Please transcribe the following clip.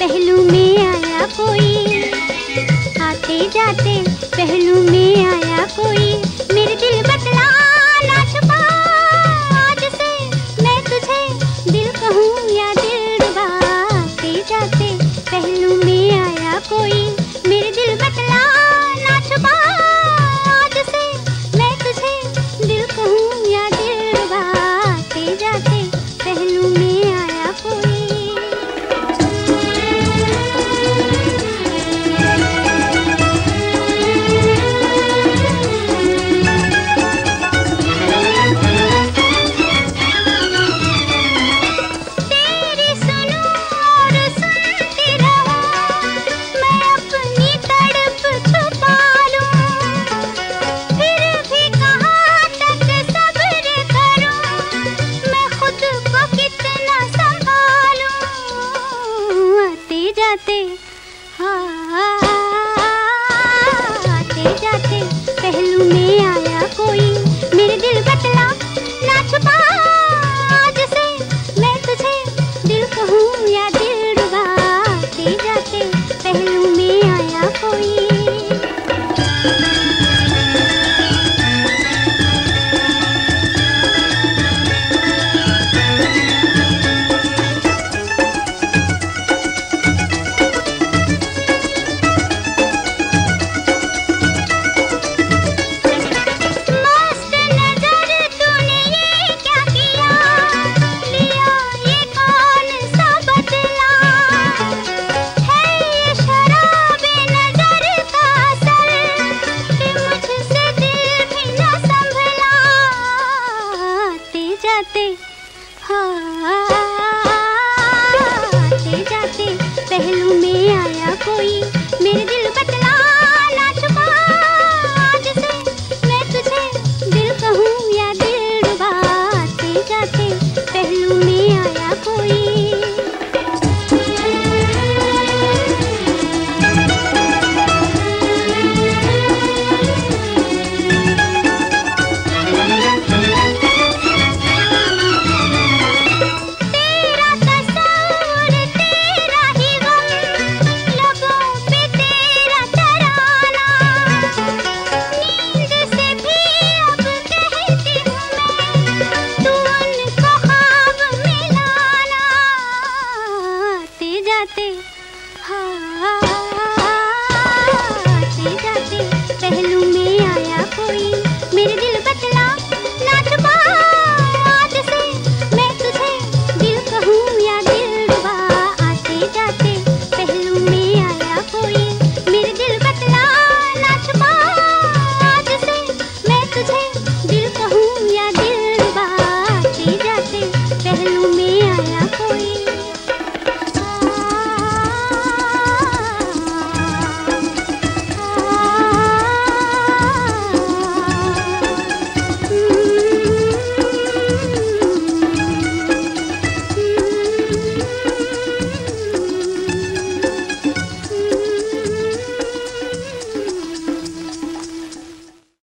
पहलू में आया कोई। आते जाते ha.